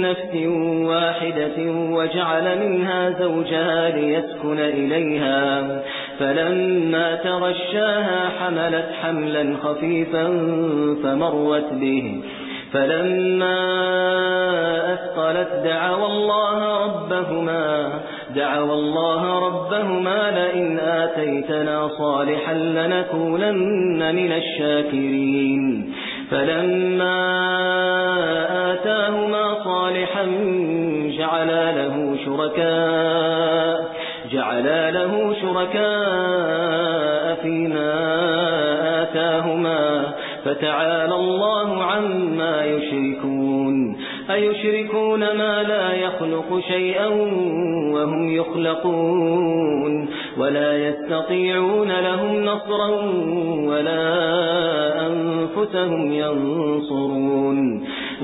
نفس واحدة وجعل منها زوجها ليسكن إليها. فلما تغشاها حملت حملا خفيفا فمرت به. فلما أثقلت دعوا الله ربهما دعوا الله ربهما لئن آتيتنا صالحا لنكونن من الشاكرين. فلما صالحا جعلا له شركاء جعلا له شركاء فيما آتاهما فتعالى الله عما يشركون. أيشركون ما لا يخلق شيئا وهم يخلقون؟ ولا يستطيعون لهم نصرا ولا أنفسهم ينصرون.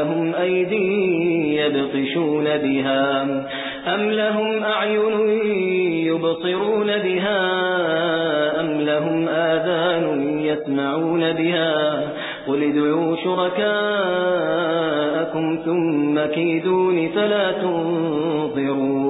لهم أيدي يبطشون بها أم لهم أعين يبصرون بها أم لهم آذان يسمعون بها قل ادعوا شركاءكم ثم كيدون فلا تنظرون